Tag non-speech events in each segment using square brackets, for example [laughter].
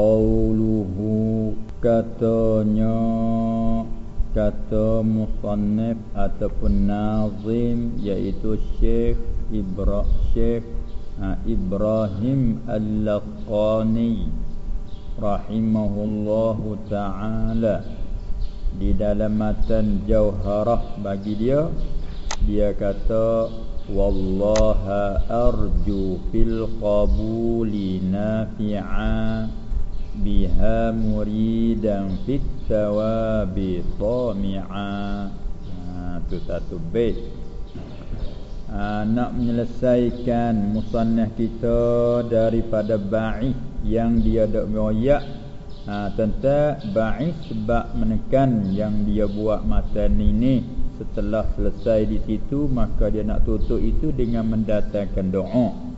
qawluhu katanya kata musannif ataupun nazim iaitu Syekh Ibra Syekh ha, Ibrahim Al-Laqani rahimahullahu taala. Di dalam matan jauharah bagi dia dia kata wallaha arju fil qabuli nafi'a muridan fit tawabi tami'a. Ha tu satu bait. Ha, nak menyelesaikan musannah kita daripada ba'ith yang dia dak royak. Ha tentang ba'ith sebab menekan yang dia buat matan ini setelah selesai di situ maka dia nak tutup itu dengan mendatangkan doa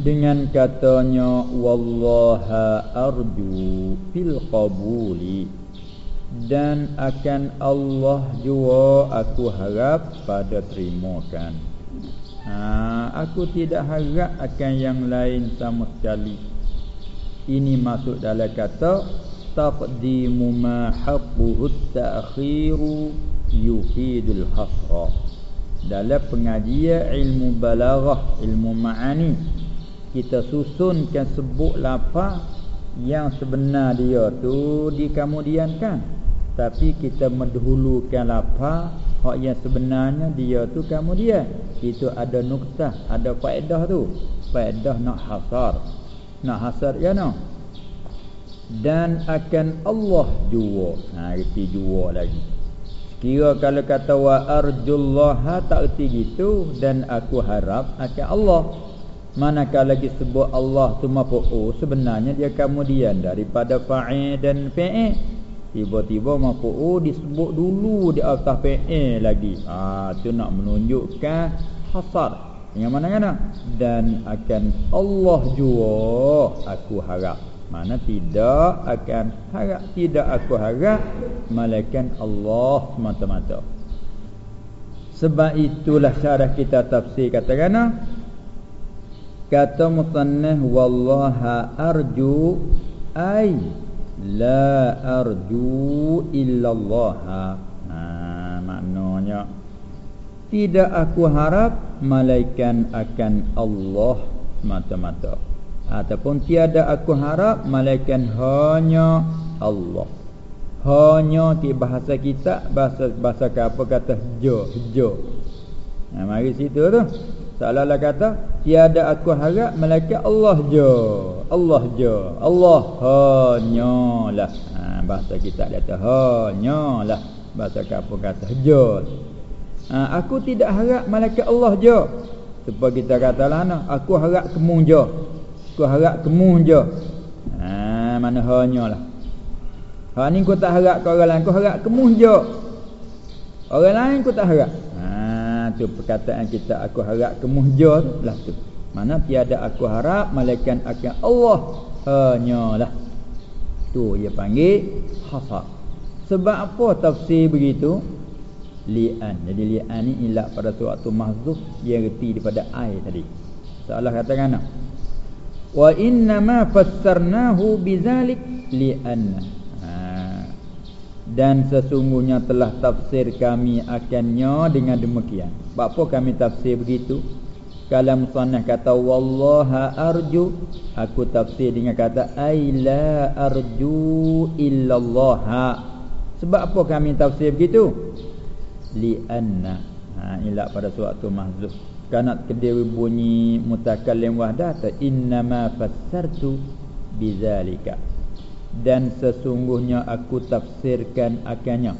dengan katanya wallaha arju fil qabuli. Dan akan Allah jua aku harap pada terimakan. Ha, aku tidak harap akan yang lain sama sekali. Ini masuk dalam kata taqdimu ma habbuhu ta'khiru yufidul hasra. Dalam pengajian ilmu balaghah ilmu ma'ani kita susunkan sebut lafaz yang sebenar dia tu dikemudiankan. Tapi kita mendahulukan lafaz hak yang sebenarnya dia tu kemudian. Itu ada nuktah ada faedah tu. Faedah nak hasar. Nak hasar ya no? Dan akan Allah jua. Ha reti jua lagi. Kira kalau kata wa arjullaha tak reti gitu. Dan aku harap akan Allah Manakala lagi sebut Allah tu mafu'u Sebenarnya dia kemudian daripada fa'il dan fi'il. Tiba-tiba mafu'u disebut dulu di atas fi'il lagi. Ah tu nak menunjukkan hasar Yang mana kena Dan akan Allah jua aku harap. Mana tidak akan harap Tidak aku harap Malaikan Allah semata-mata. Sebab itulah syarah kita tafsir katakan kata musannah wallaha arju ay la arju illallah ha maknanya tidak aku harap malaikat akan Allah mata-mata ataupun tiada aku harap malaikat hanya Allah. Hanya di bahasa kita bahasa bahasa apa kata? Jo jo. Nah mari situ tu Seolah-olah kata Tiada aku harap malaikat Allah je. Allah je. Allah hanyalah. Ha, Bahasa kita kata hanyalah. Bahasa kapur kata je ha, Aku tidak harap malaikat Allah je. Supaya kita kata lah nah, Aku harap kemu je. Aku harap kemu je. Ha, Mana hanyalah. Ha ni aku tak harap kau orang lain Aku harap kemu je. Orang lain aku tak harap tu perkataan kita aku harap kemuhjah lah tu. Mana tiada aku harap malaikat akan Allah hanyalah. Tu dia panggil hafa. Sebab apa tafsir begitu? Li'an. Jadi li'an ni ilak pada suatu mahzuf yang reti daripada air tadi. Salah katakan wa inna ma fassarnahu bizalik li'anna dan sesungguhnya telah tafsir kami akannya dengan demikian. Apa kami tafsir begitu? Kalau musannah kata wallaha arju, aku tafsir dengan kata ai la arju illallah. Sebab apa kami tafsir begitu? Li anna. Ha ila pada suatu mahzuf. Karena kediri bunyi mutakallim wahdah ta inna fassartu bizalika dan sesungguhnya aku tafsirkan akannya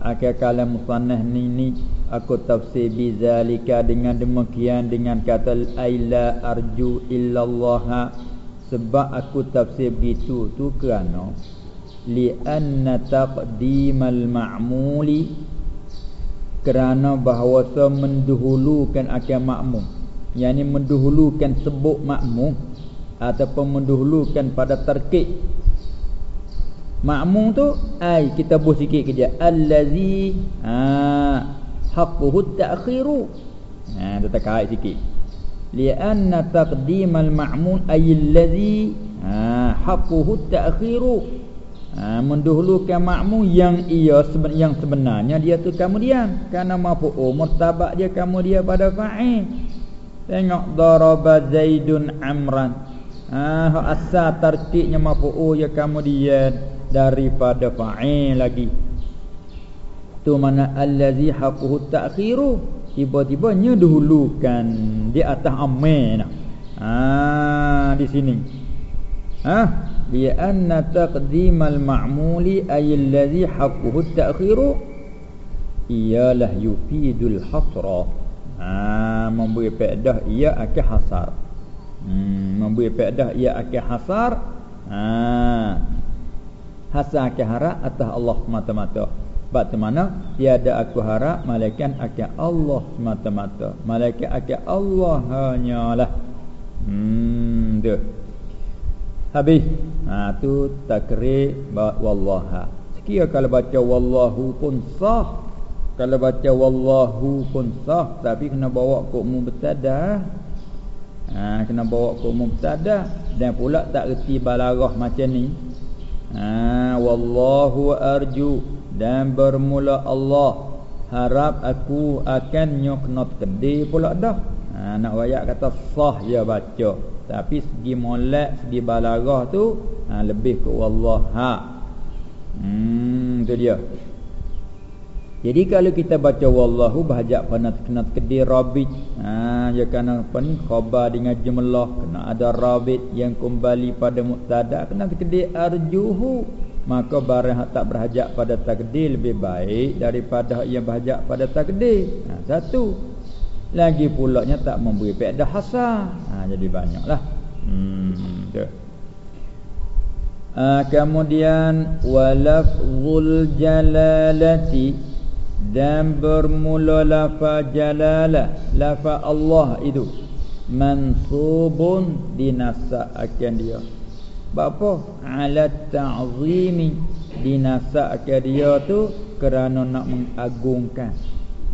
akal kalam musannah ni aku tafsir bizalika dengan demikian dengan kata aila arju illallah sebab aku tafsir begitu tu kerana li anna taqdimal ma'muli kerana bahawa mendahulukan akal makmum. Yakni mendahulukan sebut makmum ataupun mendahulukan pada terkik Ma'mum tu ai kita buh sikit kerja allazi ha haqquhu ta'khiru. Ha kita kait sikit. Li'anna taqdimal ma'mum ay allazi ha haqquhu ta'khiru ha, mendahulukan makmu yang ia seben, yang sebenarnya dia tu kemudian. Kerana mafu'ul murtabak dia kemudian pada fa'il. Tengok daraba zaidun amran. Ha asal tertibnya mafu'ul ya kemudian daripada fa'il lagi. Tu mana allazi haqquhu ta'khiru. Tiba-tiba nya dahulukan di atas amin. Ah di sini. Ha? Bi anna taqdimal ma'muli ay allazi haqquhu at-ta'khiru ialah yufidul hasra. Ha memberi faedah ia akan hasar. Hmm memberi faedah ia akan hasar. Ha hasar akan harap atas Allah mata-mata sebab tu mana tiada aku harap malaikat akan Allah semata-mata. Malaikat akan Allah hanyalah. Hmm tu. Habis. Ha tu takrir wallaha. Sekira kalau baca wallahu pun sah. Kalau baca wallahu pun sah tapi kena bawa ke umum bertada. Ha kena bawa ke umum bertada dan pula tak reti balarah macam ni. Ha wallahu arju dan bermula Allah. Harap aku akan nyok not kedi pula dah. Ha, nak wayak kata sah ya baca. Tapi segi molek segi balarah tu ha, lebih ke wallah. Ha. Hmm tu dia jadi kalau kita baca wallahu bahajak panat kena kedi rabit. Ha ya kana apa ni? Khabar dengan jumlah kena ada rabit yang kembali pada mubtada kena kedi arjuhu. Maka barang yang tak berhajat pada takdir lebih baik daripada yang berhajat pada takdir. Ha, satu. Lagi pula nya tak memberi faedah hasar. Ha, jadi banyaklah. Hmm ha, kemudian walafzul jalalati dan bermula lafaz jalalah lafaz Allah itu mansubun dinasakkan dia Bapa ala ta'zimi dinasakkan dia tu kerana nak mengagungkan.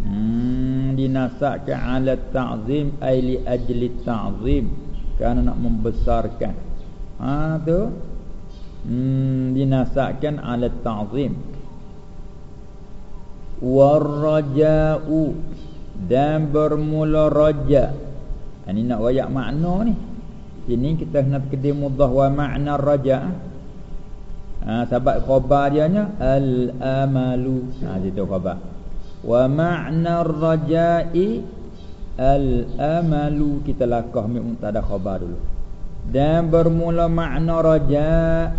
Hmm dinasakkan ala ta'zim ai li ajli ta'zim kerana nak membesarkan. Ha tu. Hmm dinasakkan ala ta'zim. Warraja'u dan bermula raja. Ini nak wayak makna ni. Ini kita nak kedai mudah wa ma'na raja. Ha sebab khabar dia nya al amalu. Ha situ khabar. Wa ma'na raja'i al amalu kita lakah mubtada khabar dulu. Dan bermula makna raja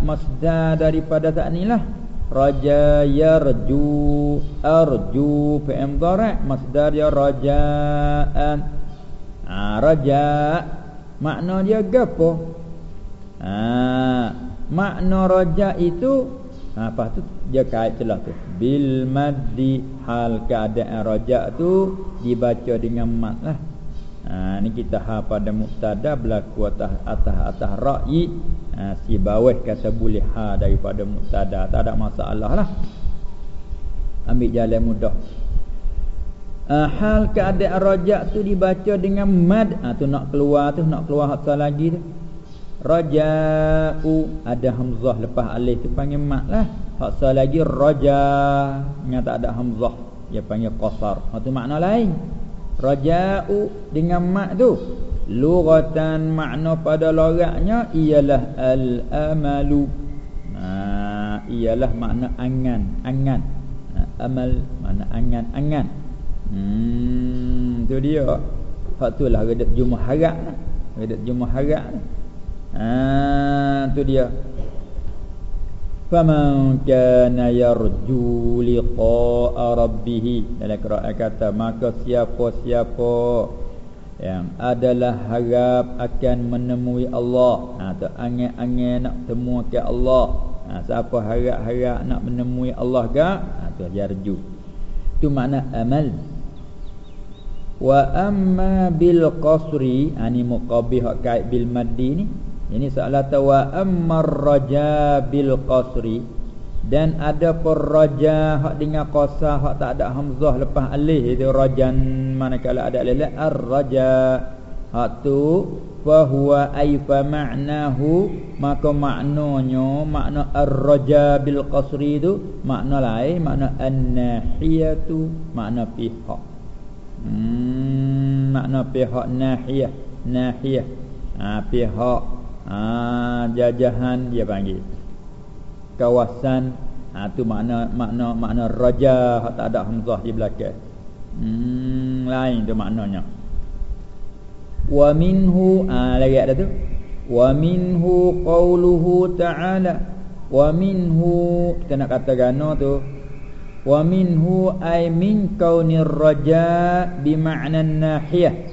masdar daripada tak inilah raja yarju arju fi'il dhar'a masdar dia raja'an. Ha raja' Makna dia gapo? Ha, makna raja itu ha, apa tu? Dia kait celah tu. Bil maddi hal keadaan raja tu dibaca dengan mad lah. Ha, ni kita ha pada mubtada berlaku atas atas atas ra'i ha, si bawah kata boleh ha daripada mubtada tak ada masalah lah. Ambil jalan mudah. Uh, hal keadaan rajak tu dibaca dengan mad. Ah tu nak keluar tu nak keluar hatta lagi tu. Raja'u ada hamzah lepas alif tu panggil mad lah. Hatta lagi raja yang tak ada hamzah? Dia panggil qasar. Ha tu makna lain raja'u dengan mad tu lughatan makna pada logatnya ialah al-amalu ha ialah makna angan angan ha, amal makna angan angan Hmm, tu dia. Hak tu lah redak Jumaat harap. Redak Jumaat harap. Ha, tu dia. Faman kana yarju liqa'a rabbih dalam qiraat kata maka siapa-siapa yang adalah harap akan menemui Allah ha tu angin-angin nak temu ke Allah. Ha siapa harap-harap nak menemui Allah ke? Ha tu yarju. Tu makna amal. Wa amma bil qasri ani muqabih kait bil maddi ni. Ini soalan tu wa amma raja bil qasri. Dan ada pun raja hak dengan qasah hak tak ada hamzah lepas alif itu rajan manakala ada alif ar raja hak tu fahuwa ay fa ma'nahu maka maknanya makna ar-raja bil qasri itu makna lain makna an-nahiyatu makna pihak. Hmm, makna pihak nahiyah nahiyah. Ha, pihak ha, jajahan dia panggil. Kawasan ha, tu makna makna makna raja tak ada hamzah di belakang. Hmm, lain tu maknanya. Wa minhu ah lagi ada tu. Wa minhu qauluhu ta'ala. Wa minhu kita nak kata gano tu. Wa minhu ay min kaunir raja bi ma'na nahiyah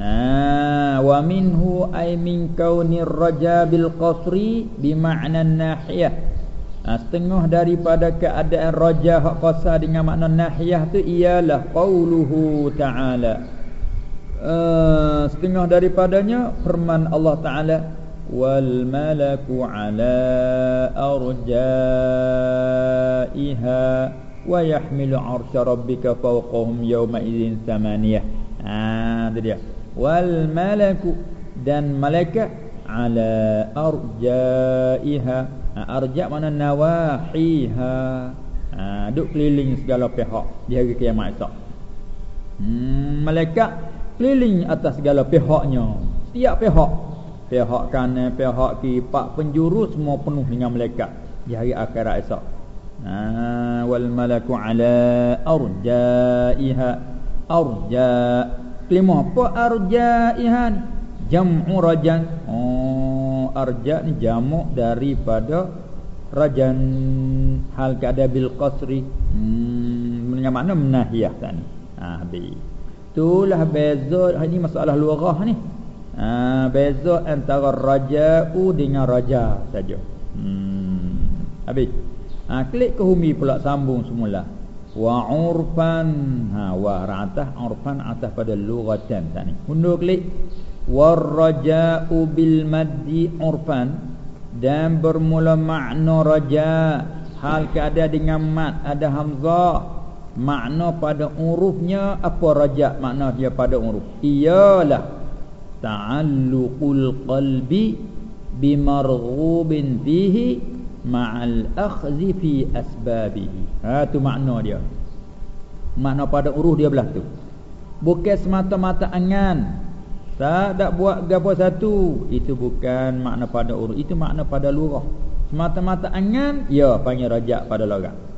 ah wa minhu ay min kaunir raja bil qasri bi ma'na nahiyah. Ah setengah daripada keadaan raja hak qasar dengan makna nahiyah tu ialah qauluhu ta'ala. Uh, setengah daripadanya firman Allah Taala wal malaku ala arjaiha wa yahmilu arsy rabbika fawqahum yawma idzin samaniyah. Ah itu dia wal malaku dan malaikat ala arjaiha. Ha, arja mana nawahiha. Ha, duk keliling segala pihak di hari kiamat esok. Hmm, malaikat keliling atas segala pihaknya. Setiap pihak. Pihak kanan pihak kiri pak penjuru semua penuh dengan malaikat di hari akhirat esok. Ha wal malaku ala arjaiha. Arja kelima apa arjaiha jam'u rajan oh arja ni jamak daripada rajan hal kada bil qasri hmm dengan makna menahiyah tadi ha habis Itulah beza ini masalah lughah ni. Ha beza antara raja'u dengan raja saja. Hmm. Habis. Ha klik ke humi pula sambung semula. Wa urfan. Ha wa ra'atah urfan atas pada lughatan tadi. Undur klik. War raja'u bil maddi urfan dan bermula makna raja hal keadaan dengan mat ada hamzah makna pada urufnya apa rajak makna dia pada uruf ialah ta'alluqul qalbi bimarghubin fihi ma'al akhzi fi asbabihi ha tu makna dia makna pada uruf dia belah tu bukan semata-mata angan tak ada buat gapo satu itu bukan makna pada uruf itu makna pada lurah semata-mata angan ya panggil rajak pada lorang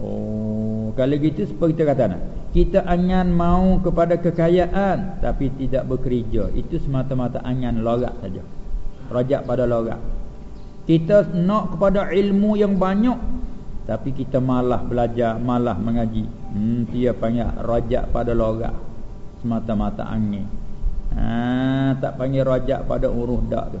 Oh, kalau gitu seperti kita kata nak. Kita angan mau kepada kekayaan tapi tidak bekerja. Itu semata-mata angan lorak saja. Rajak pada lorak. Kita nak kepada ilmu yang banyak tapi kita malah belajar, malah mengaji. Hmm, dia panggil rajak pada lorak. Semata-mata angin. Ha, tak panggil rajak pada uruh dak tu.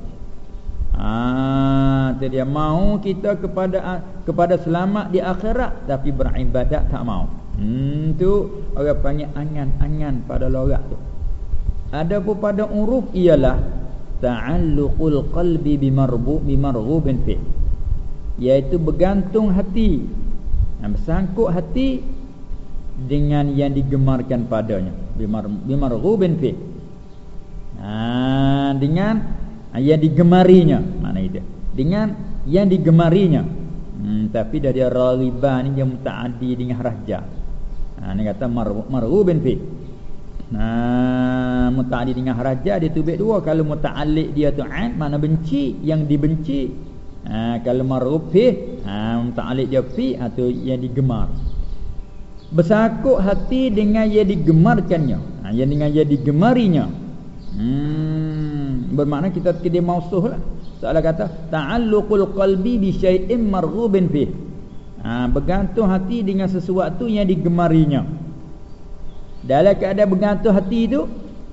Ha, dia mau kita kepada kepada selamat di akhirat tapi beribadat tak mau. Hmm tu orang panggil angan-angan pada lorak tu. Ada pun pada uruf ialah ta'alluqul qalbi bimarbu bimarghubin fi. Iaitu bergantung hati. Yang bersangkut hati dengan yang digemarkan padanya. Bimar bimarghubin fi. Ha, dengan yang digemarinya mana itu dengan yang digemarinya hmm, tapi dari raliba ni dia mutaaddi dengan raja ha ni kata marhubin fi nah mutaaddi dengan raja dia tubik dua. Kalau mutaalliq dia tu an mana benci yang dibenci ha kalau marhub fi ha mutaalliq dia fi atau yang digemar. Bersakuk hati dengan yang digemarkannya. Ha yang dengan yang digemarinya. Hmm bermakna kita kena mausuh lah. Soalan kata ta'alluqul qalbi bi syai'in marghubin fi ha, bergantung hati dengan sesuatu yang digemarinya dalam keadaan bergantung hati itu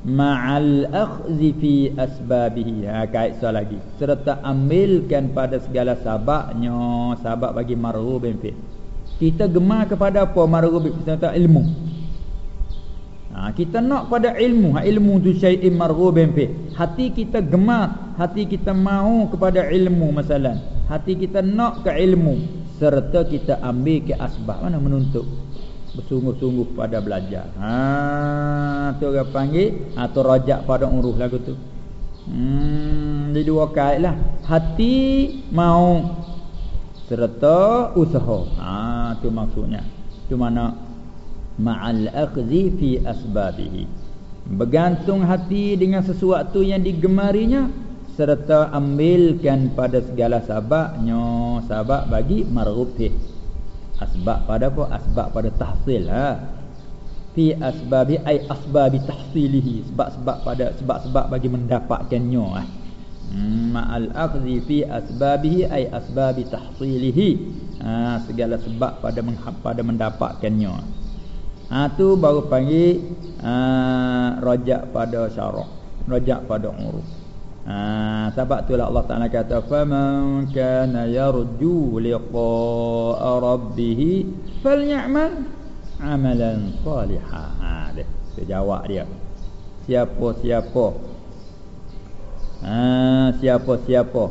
ma'al akhzi fi asbabihi. Ha kait soal lagi. Serta ambilkan pada segala sababnya sabab bagi marghubin fi kita gemar kepada apa marghubin kita ilmu. Ha, kita nak pada ilmu, ha, ilmu tu syai'in marghubin fi. Hati kita gemar, hati kita mau kepada ilmu masalah. Hati kita nak ke ilmu. Serta kita ambil ke asbab. Mana menuntut. Bersungguh-sungguh pada belajar. Ha tu orang panggil atau ha, rajak pada uruh lagu tu. Hmm jadi dua kait lah. Hati mau serta usaha. Ha tu maksudnya. Tu mana? Ma'al akhzi fi asbabihi. Bergantung hati dengan sesuatu yang digemarinya serta ambilkan pada segala sabaknya sabak bagi marghubih asbab pada apa? Asbab pada tahsil ha. Fi asbabi ai asbabi tahsilihi. Sebab-sebab pada sebab-sebab bagi mendapatkannya ha. Hmm, ma'al akhdhi fi asbabihi ay asbabi tahsilihi. Ha, segala sebab pada pada mendapatkannya. Ha tu baru panggil ha, rajak pada syarak rajak pada uruf ha sebab itulah Allah Taala kata faman kana yarju liqa'a rabbih falyamal amalan salihan. Ha dia jawab dia. Siapa-siapa ha, Siapa-siapa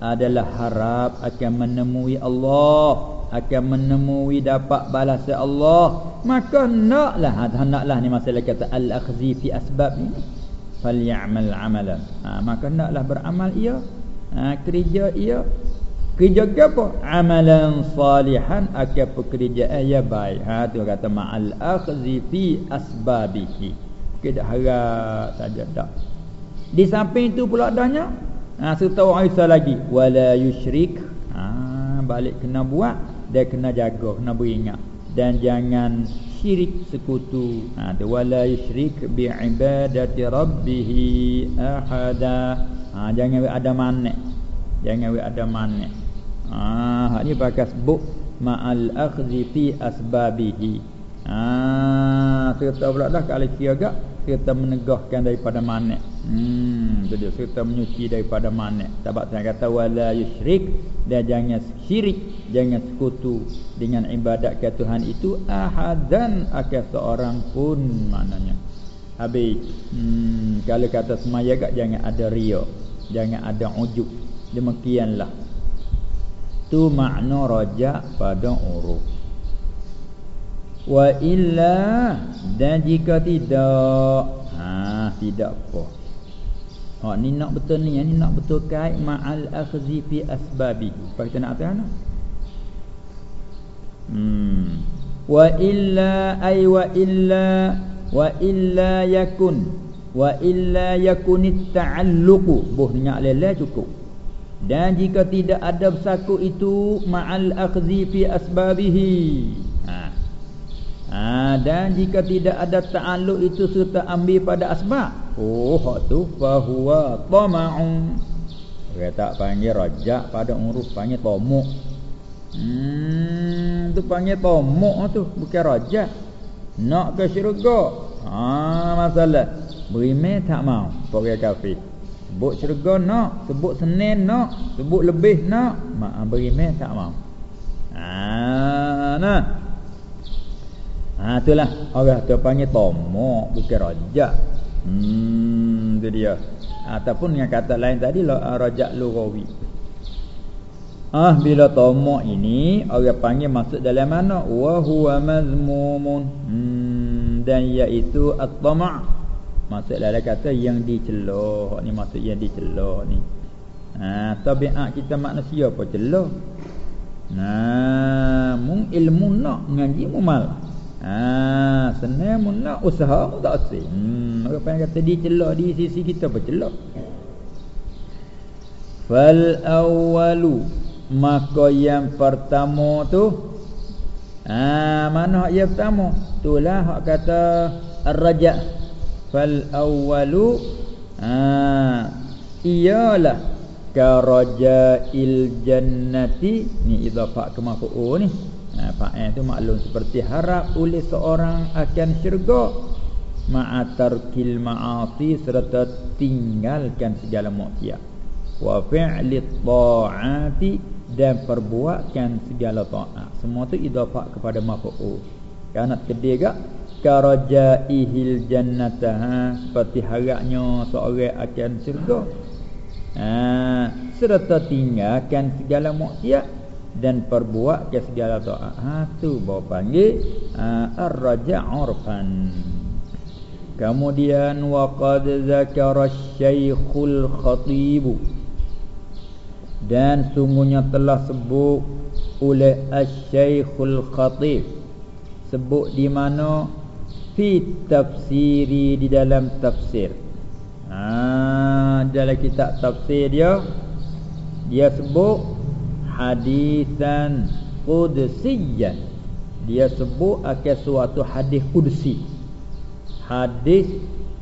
Adalah harap akan menemui Allah Akan menemui dapat balas Allah Maka naklah ha, Naklah ni masalah kata Al-akhzi fi asbab ni Falyamal amalan ha, Maka naklah beramal ia. Ha, Kerja ia. Kerja ke apa? Amalan salihan. Akan pekerjaan ia baik. Ha, tu kata Ma'al akhzi fi asbabihi. Kita harap saja tak. Di samping itu pula adanya ha, serta Isa lagi. Wala yusyrik ha, balik kena buat dan kena jaga kena beringat. Dan jangan syirik sekutu. Ha tu wala yusyrik bi ibadati rabbih ahada. Ha jangan ada manik jangan ada manik ha hak ni pakai sebut ma'al akhdhi fi asbabihi ha serta pula dah kalau kira gak serta menegahkan daripada manik Hmm, jadi serta menyuci daripada manik. Sebab saya kata wala yusyrik dan jangan syirik, jangan sekutu dengan ibadat ke Tuhan itu ahadan akan seorang pun maknanya. Habis hmm, kalau kata semaya gak jangan ada ria, jangan ada ujub. Demikianlah. Tu makna rajak pada uruf. Wa illa dan jika tidak, ha tidak apa. Ha ni nak betul ni, ni nak betul kait ma'al akhzi fi asbabi. Apa kita nak tahu Hmm. Wa illa ay wa illa wa illa yakun wa illa yakun at-ta'alluq. Boh dengar lele cukup. Dan jika tidak ada bersaku itu ma'al akhzi fi asbabihi. Ha. dan jika tidak ada ta'alluq itu serta ambil pada asbab. Oh hak tu fahuwa tama'un. Dia tak panggil rajak pada uruf panggil tomuk Hmm tu panggil tomuk tu bukan rajak. Nak ke syurga? Ha masalah. Berimeh tak mau Pokoknya kafir. Sebut syurga nak Sebut senin nak Sebut lebih nak Mak berimeh tak mau. Ha nah Ha itulah orang tu panggil tomok bukan rajak Hmm, itu dia. Ataupun yang kata lain tadi ah, rajak lughawi. Ah bila tamak ini orang panggil masuk dalam mana? Wa huwa mazmumun. Hmm, dan iaitu at-tama'. Maksud dalam kata yang dicela. Ni maksud yang dicela ni. Ha, tabiat kita manusia apa celah? Nah, mung ilmu nak ngaji mu malah. Ha, senang mun nak usaha mu tak asing. Hmm, apa yang kata dia celak di sisi kita bercelak. Fal awwalu maka yang pertama tu ha, mana hak yang pertama? Itulah hak kata ar-raja. Fal awwalu ha, iyalah ka raja'il jannati ni idafah ke mafu'u ni ha, Fa'il itu maklum. Seperti harap oleh seorang akan syurga Ma'atarkil ma'ati serta tinggalkan segala maksiat Wa fi'li ta'ati dan perbuatkan segala ta'at. Semua itu idafak kepada mafu'u Kerana ketiga Karaja'ihil jannata ha, Seperti harapnya seorang akan syurga. Ha, Serta tinggalkan segala maksiat dan perbuat ke segala taat. Ha tu bawa panggil uh, ar-raja' urfan. Kemudian waqad zakara syekhul khatib dan sungguhnya telah sebut oleh asy-syekhul khatib sebut di mana fi tafsiri di dalam tafsir. Ha dalam kitab tafsir dia dia sebut hadisan qudsiyan dia sebut akan suatu hadis qudsi. Hadis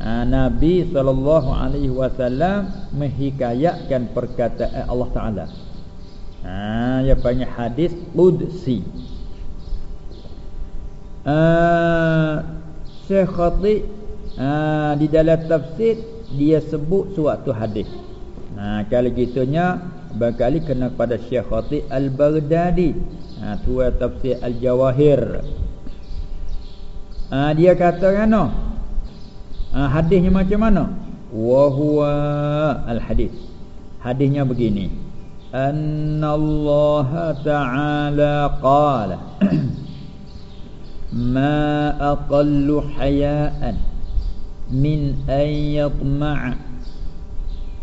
uh, Nabi sallallahu alaihi wasallam menghikayatkan perkataan Allah taala. Ha dia panggil hadis qudsi. Uh, Syekh Khatib uh, di dalam tafsir dia sebut suatu hadis. Ha kalau gitunya Barangkali kena pada Syekh Khatib Al-Baghdadi. Ha, Tua tafsir Al-Jawahir. Ha, Dia kata kan ha, Hadisnya macam mana? Wahuwa Al-Hadis. Hadisnya begini. Anna Allah Ta'ala Qala [clears throat] Ma aqallu hayaan Min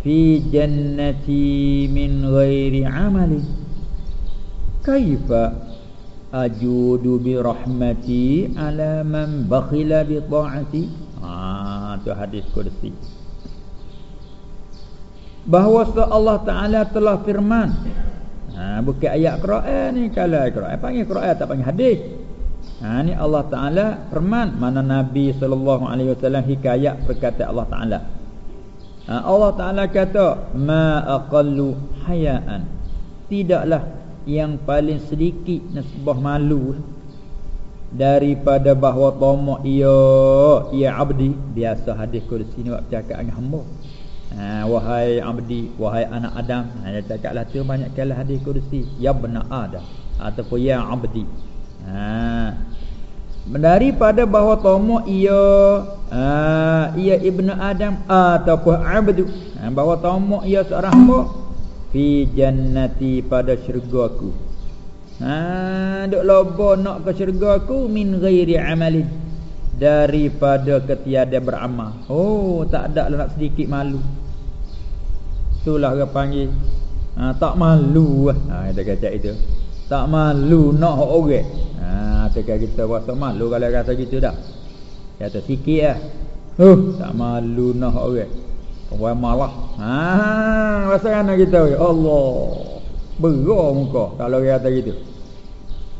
fi jannati min ghairi amali. Kaifa ajudu bi rahmati ala man bakhila bi ta'ati? Ah tu hadis kursi. Bahawa Allah taala telah firman. Ha bukan ayat quran ni kala quran. Panggil quran tak panggil hadis. Ha ni Allah taala firman. Mana nabi sallallahu alaihi wasallam hikayat perkataan Allah taala. Ha, Allah Ta'ala kata Ma aqallu hayaan. Tidaklah yang paling sedikit Nasbah malu Daripada bahawa tomak ia Ia abdi. Biasa hadis kursi ni Waktu cakap dengan hamba. Ha, Wahai abdi Wahai anak Adam. Ha, Dia cakap lah tu banyak kali hadis kursi Ya benar Adam Ataupun ya abdi. Haa daripada bahawa tamak ia uh, ia ibnu adam ataupun abdu. Uh, bahawa tamak ia seorang hamba fi jannati pada syurga aku. Ha duk lobo nak ke syurga aku min ghairi amalin daripada ketiada beramal. Oh tak ada lah nak sedikit malu. Itulah orang panggil. Ha, tak malu ah ha, kita kata itu tak malu nak orang. Ha tekan kita rasa malu kalau kata gitu dah. Kata sikit lah. Huh tak malu nak orang. Orang malah ha rasa kan kita Allah. Berah muka kalau kata gitu.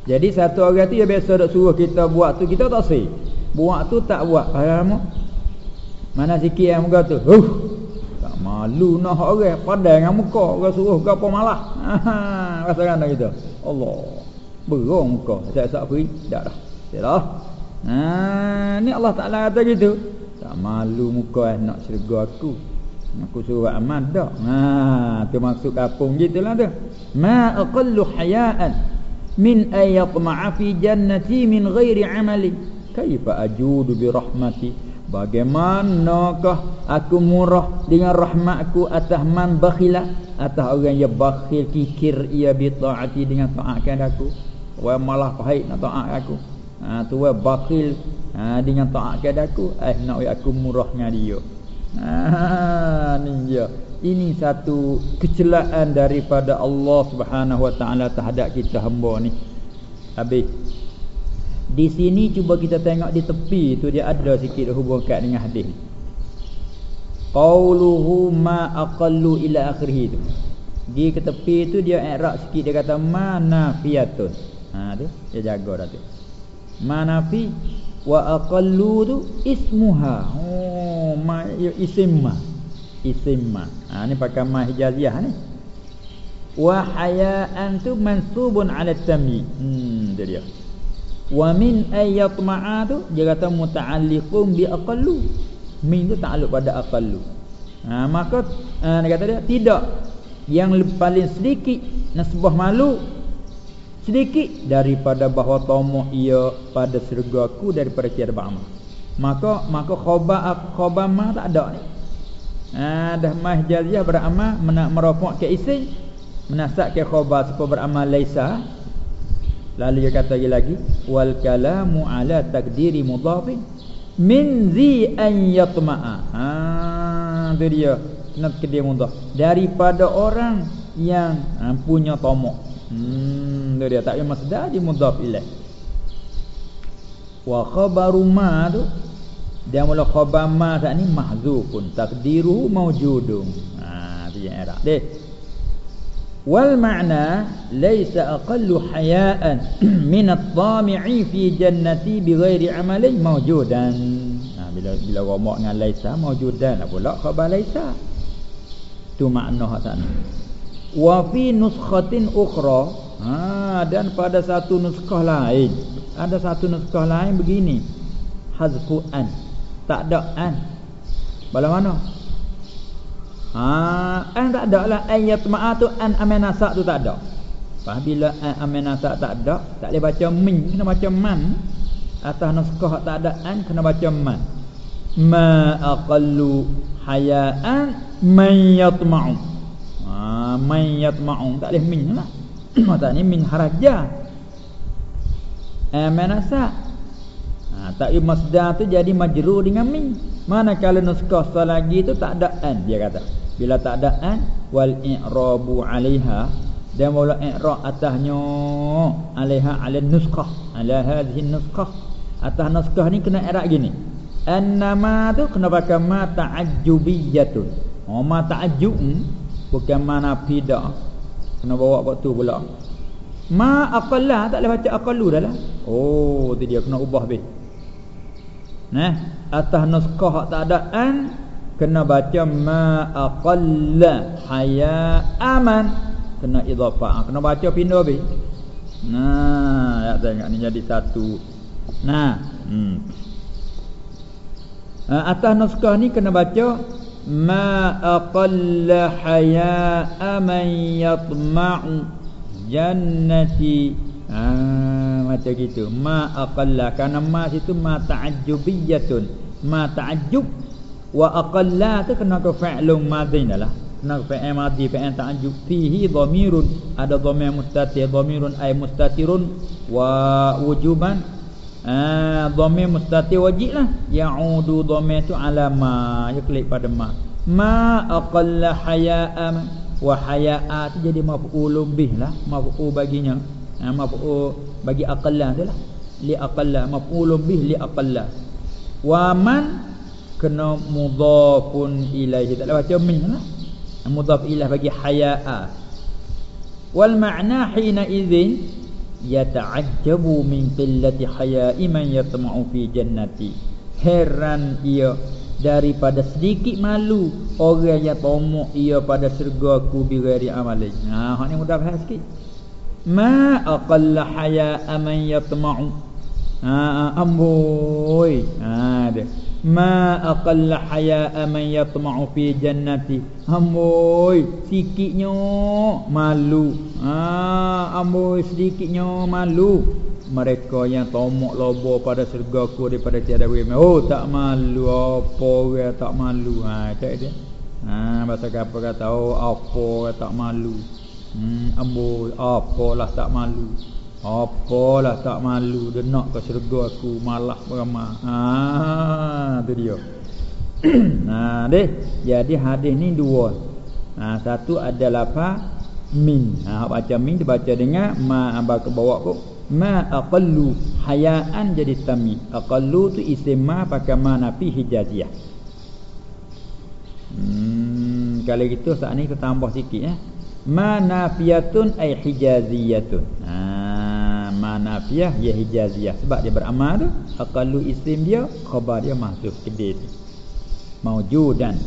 Jadi satu orang tu dia biasa dak suruh kita buat tu kita tak sih. Buat tu tak buat. Faham mana sikit yang muka tu? Huh malu nak orang padai dengan muka orang suruh ke apa malah rasa kan kita Allah berong kau saya sak beri dak dah. Yalah ha ni Allah Taala kata gitu. Tak malu muka eh, nak syurga aku. Aku suruh amal dak ha tu maksud kapung gitulah tu. Ma aqallu hayaan min ayat fi jannati min ghairi amali. Kaifa ajudu bi Bagaimanakah aku murah dengan rahmatku atas man bakhila atas orang yang bakhil kikir ia bi taati dengan taatkan aku? Wa malah pahit nak taat aku. Ha tu wa bakhil ha, dengan taatkan aku eh nak aku murah dengan dia. Ha ni dia. Ini satu kecelakaan daripada Allah Subhanahu wa taala terhadap kita hamba ni. Habis di sini cuba kita tengok di tepi tu dia ada sikit hubung kat dengan hadis. Qauluhu ma aqallu ila akhirih tu. Di ke tepi tu dia i'rab sikit dia kata manafiyatun. Ha tu dia jaga dah tu. Manafi wa aqallu tu ismuha. Oh ma ya isimma. Isimma. Ha ni pakai ma hijaziyah ni. Wa hayaan tu mansubun ala tamyi. Hmm dia dia. Wa min ayyatma'a tu dia kata muta'alliqun bi aqallu. Min tu ta'alluq pada aqallu. Ha maka ha, dia kata dia tidak yang paling sedikit nasbah malu sedikit daripada bahawa tamak ia pada syurga aku daripada tiada beramal. Maka maka khabar khabar ma tak ada ni. Ha dah mah jaziyah beramal menak merapuk ke isi menasakkan khabar supaya beramal laisa lalu dia kata lagi wal kalamu ala takdiri mudhaf min zi an yatma'a. Ha tu dia. Nak kedir mudhaf daripada orang yang ha, punya tamak hmm tu dia. Tak payah masdar di mudhaf ilaih wa khabaru ma tu dia mula khabar ma tak ni mahzufun takdiruhu mawjudun. Ha tu yang era deh wal ma'na laysa aqallu haya'an [clears throat] min at-tami'i fi jannati bighairi amalin mawjudan. Ha, bila bila romak dengan laysa mawjudan lah pula khabar laysa. Tu makna hak sana wa fi nuskhatin ukhra. Ha, dan pada satu nuskah lain. Ada satu nuskah lain begini. Hazfu an. Tak ada an. Bala mana Ha, an tak ada lah ayat ma'a tu an amenasa tu tak ada. Faham bila an amenasa tak ada, tak boleh baca min, kena baca man. Atas naskah tak ada an kena baca man. Ma aqallu hayaan man yatma'u. Ha, man yatma'u tak boleh min lah. [coughs] Maksudnya min haraja. Amenasa. Ha, tak masdar tu jadi majrur dengan min. Manakala nuskah lagi tu tak ada an dia kata bila tak ada an wal i'rabu 'alaiha. Dan wala i'rab atasnya 'alaiha 'ala nuskhah 'ala hadhihi nuskhah atas nuskhah ni kena i'rab gini. Annama tu kena pakai ma ta'ajjubiyatun. Oh ma ta'ajjub hmm? bukan mana pida kena bawa waktu pula. Ma aqalla tak boleh baca aqallu dah lah. Oh tu dia kena ubah be nah atas nuskhah tak ada an kena baca ma aqalla haya aman. Kena idhafah ah, kena baca pindah be nah ya tengok ni jadi satu. Nah hmm. Uh, atas naskah ni kena baca ma aqalla haya aman yatma'u jannati. Ah macam gitu. Ma aqalla. Kana ma situ ma ta'ajjubiyatun. Ma ta'ajjub wa aqalla tu kena ke fi'lun madhi dah lah. Kena ke fi'il madhi fi'il ta'ajjub. Fihi dhamirun. Ada dhamir mustatir dhamirun ay mustatirun. Wa wujuban. Ah dhamir mustatir wajib lah. Ya'udu dhamir tu ala ma. Ya klik pada ma. Ma aqalla haya'a wa haya'a tu jadi maf'ul bih lah. Maf'ul baginya. Ah maf'ul bagi aqalla tu lah. Li aqalla. Maf'ul bih li aqalla. Wa man kena mudhafun ilaihi. Tak baca min lah mudhaf ilaih bagi haya'a wal ma'na hina idzin yata'ajjabu min qillati haya'i man yatma'u fi jannati. Heran ia daripada sedikit malu orang yang tomok ia pada syurga ku bi ghairi amalin ha hak ni mudah faham sikit. Ma aqalla haya'a man yatma'u. Ha amboi. Ha dia ma aqalla haya'a man yatma'u fi jannati. Amboi sikitnya malu. Ha amboi sedikitnya malu. Mereka yang tomok lobo pada syurga ku daripada tiada wei oh tak malu. Apa orang tak malu? Ha tak dia. Ha bahasa apa kata? Oh apa tak malu? Hmm amboi apalah tak malu Apalah tak malu dia nak ke syurga aku malah beramah. Ha tu dia. nah [clears throat] deh. Jadi hadis ni dua. Ha satu ada lafaz min. Ha baca min dibaca dengan ma amba ke bawah kok. Ma aqallu hayaan jadi tami. Aqallu tu isim ma pakai ma nafi hijaziyah. Hmm kalau gitu saat ni kita tambah sikit ya. Ma nafiyatun ay hijaziyatun. Ha manafiyah ya hijaziyah. Sebab dia beramal tu aqallu isim dia khabar dia mahzuf kedai maujudan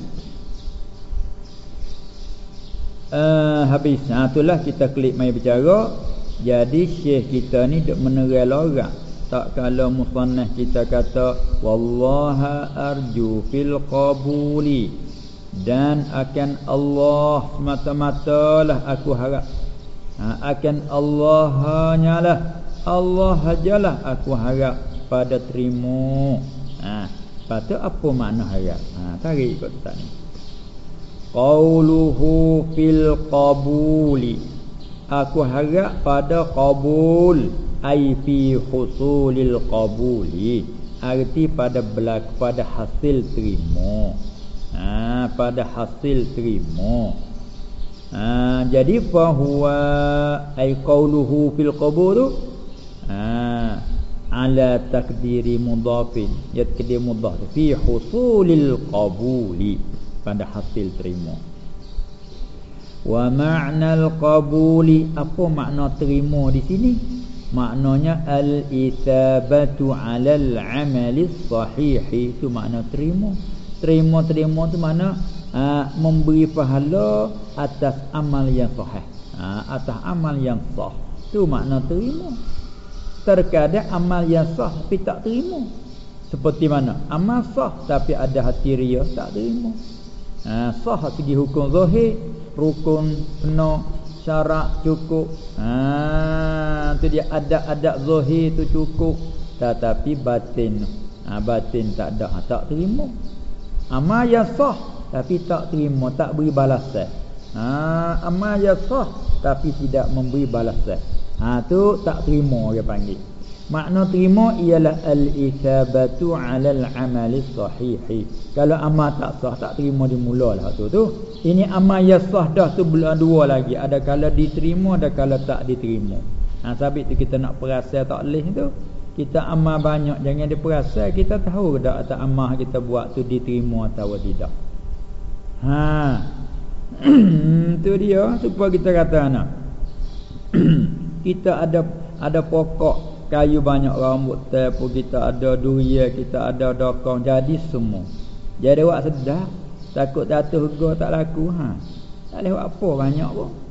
uh, habis. Ha itulah kita klik mai bicara jadi syekh kita ni duk menerai lorak tak kalau musannah kita kata wallaha arju fil qabuli. Dan akan Allah semata-mata lah aku harap. Ha, akan Allah hanyalah Allah hajalah aku harap pada terima. Ha, patut apa makna harap? Ha, tarik ikut tak ni. Qauluhu fil qabuli. aku harap pada qabul ai fi husulil qabuli arti pada berlaku pada hasil terima ha, pada hasil terima ha, jadi fa huwa ai qauluhu fil qabul ha, ala takdiri mudafin. Ya takdir mudaf fi husulil qabuli. Pada hasil terima. Wa ma'nal qabuli. Apa makna terima di sini? Maknanya al ithabatu 'ala al 'amali sahih itu makna terima. Terima terima tu mana? Ha, memberi pahala atas amal yang sahih. Ha, atas amal yang sah. Tu makna terima terkadang amal yang sah tapi tak terima. Seperti mana? Amal sah tapi ada hati ria tak terima. Ha, sah segi hukum zahir rukun penuh syarat cukup. Ha tu dia adab-adab zahir tu cukup. Tetapi batin ha, batin tak ada ha, tak terima. Amal yang sah tapi tak terima tak beri balasan. Ha, amal yang sah tapi tidak memberi balasan Ha tu tak terima dia panggil. Makna terima ialah al-ithabatu 'ala al-'amali sahih. Kalau amal tak sah tak terima di mulalah tu tu. Ini amal yang sah dah tu belum dua lagi. Ada kala diterima ada kala tak diterima. Ha sabit tu kita nak perasa tak leh tu. Kita amal banyak jangan diperasa kita tahu dak atas amal kita buat tu diterima atau tidak. Ha. [clears throat] tu dia supaya kita kata anak. [clears throat] kita ada ada pokok kayu banyak rambut tepu kita ada durian kita ada dokong jadi semua jadi awak sedar takut jatuh go tak laku ha tak leh apa banyak pun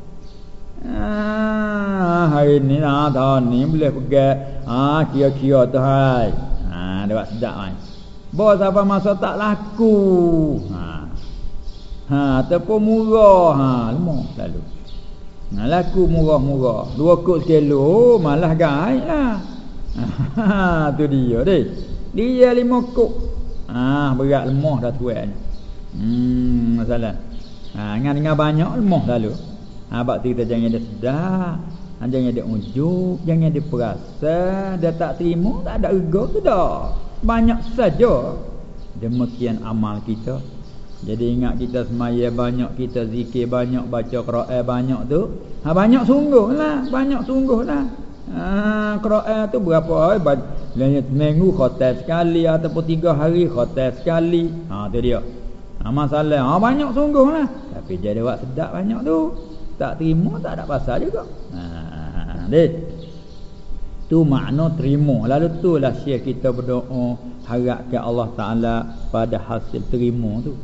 Ah, hari ni ah tahun ni boleh pergi ah kira-kira tu hai. Ha dia buat sedap kan. Bos apa masa tak laku. Ha. Ha ataupun murah ha lemah lalu. Nah, laku murah-murah. Dua kok sekilo malah gaib lah. [laughs] Tu dia deh. Dia lima kok. Ah, berat lemah dah tuan. Hmm, masalah. Ha, dengan dengan banyak lemah lalu. Ha, bab kita jangan ada sedar. Ha, jangan ada ujuk, jangan ada perasa, dah tak terima, tak ada rega ke dah. Banyak saja. Demikian amal kita. Jadi ingat kita semaya banyak, kita zikir banyak, baca Quran banyak tu. Ha banyak sungguh lah, banyak sungguh lah. Ha Quran tu berapa hari? Banyak minggu khatam sekali ataupun tiga hari khatam sekali. Ha tu dia. Ha masalah, ha banyak sungguh lah. Tapi jadi buat sedap banyak tu. Tak terima tak ada pasal juga. Ha deh. Tu makna terima. Lalu tu lah syekh kita berdoa harap ke Allah Taala pada hasil terima tu.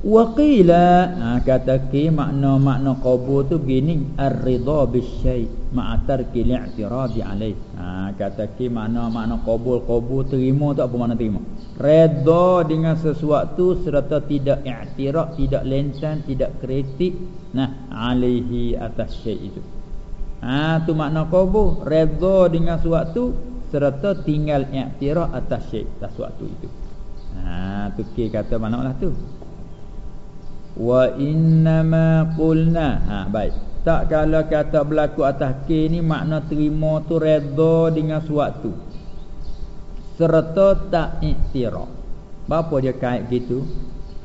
Waqila ha, kata ki makna makna qabul tu begini ar-ridha bisyai ma'a tarki li'tiradi alaih. Ha kata ki makna makna qabul qabul terima tu apa makna terima? Redha dengan sesuatu serta tidak i'tirad, tidak lentan, tidak kritik nah alaihi atas syai itu. Ha tu makna qabul, redha dengan sesuatu serta tinggal i'tirad atas syai atas sesuatu itu. Ha tu ki kata makna lah tu wa innama qulna. Ha baik. Tak kalau kata berlaku atas k ni makna terima tu redha dengan suatu. Serta tak iktiraf apa dia kait gitu?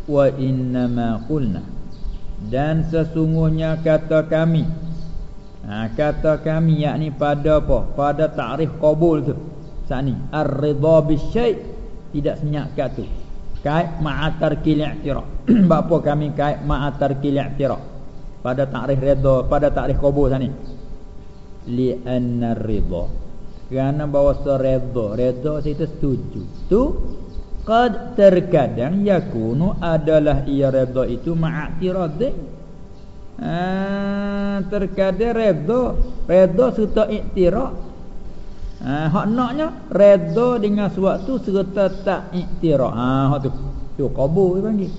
Wa innama qulna. Dan sesungguhnya kata kami. Ha kata kami yakni pada apa? Pada takrif qabul tu. Saat ni. Ar-ridha bisyai tidak senyap kat tu kait ma'atar kil i'tiraf [clears throat] apa kami kait ma'atar kil i'tiraf pada takrif redha pada takrif qabul sini li anna ridha. Kerana bahawa redha redha itu setuju tu qad terkadang yakunu adalah ia redha itu ma'atirad ah terkadang redha redha serta i'tiraf Ha, hak naknya redha dengan sesuatu serta tak iktiraf. Ha, hak tu. Tu qabul panggil.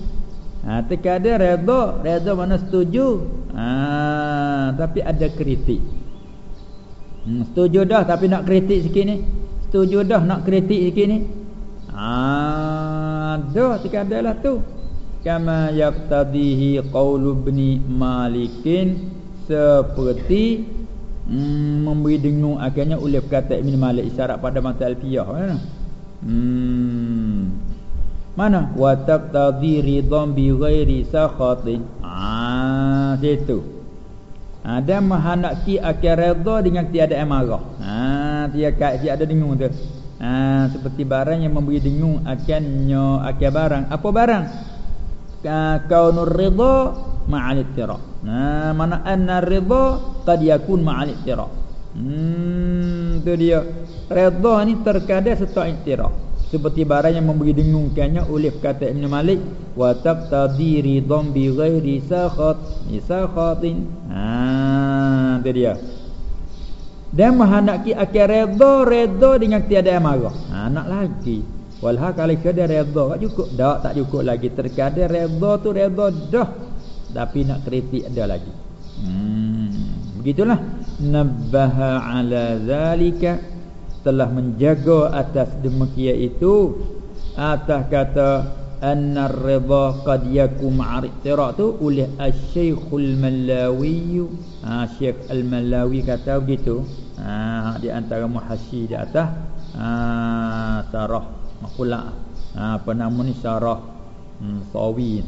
Ha, terkadang redha, redha mana setuju. Ha, tapi ada kritik. Hmm, setuju dah tapi nak kritik sikit ni. Setuju dah nak kritik sikit ni. Ha, dah terkadang lah tu. Kama yaqtadihi qawlu ibni Malikin seperti mm, memberi dengung akhirnya oleh perkataan Ibn Malik isyarat pada mata alfiyah kan hmm. Mana? Wa taqtadi ridhan bi ghairi sakhatin. Ah situ. Ada ha, menghendaki akhir redha dengan tiada amarah ha tiada tiada dengung tu. Ha, seperti barang yang memberi dengung akannya akhir barang. Apa barang? Kaunur ridha ma'al ittira nah mana anna ridha qad yakun ma'al ittira hmm tu dia. Ridha ni terkadang serta ittira seperti barang yang memberi dengungkannya oleh kata Ibn Malik wa taqtadi ridham bi ghairi sakhat sakhatin ha tu dia. Dan menghendaki akhir redha redha dengan tiada amarah ha nak lagi. Walha kalau kada redha tak cukup. Dak tak cukup lagi. Terkadang redha tu redha dah tapi nak kritik ada lagi. Hmm. Begitulah. Nabbaha ala zalika. Telah menjaga atas demikian itu. Atas kata annar ridha qad yakum ma'riftira tu oleh asy-syekhul malawi. Ha syekh al-malawi kata begitu. Ha di antara muhassi di atas. Ha sarah maqula ha apa nama ni sarah. Hmm, sawi.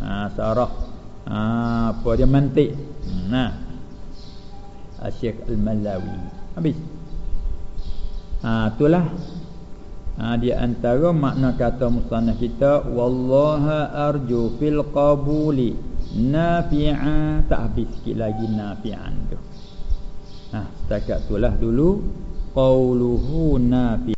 Ha sarah ha apa dia mantik? Nah. Syekh al-malawi. Habis. Ha itulah. Ha, di antara makna kata musannaf kita wallaha arju fil qabuli nafi'a. Tak habis sikit lagi nafi'an tu. Ha setakat itulah dulu qauluhu nafi